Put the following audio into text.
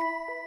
Bye.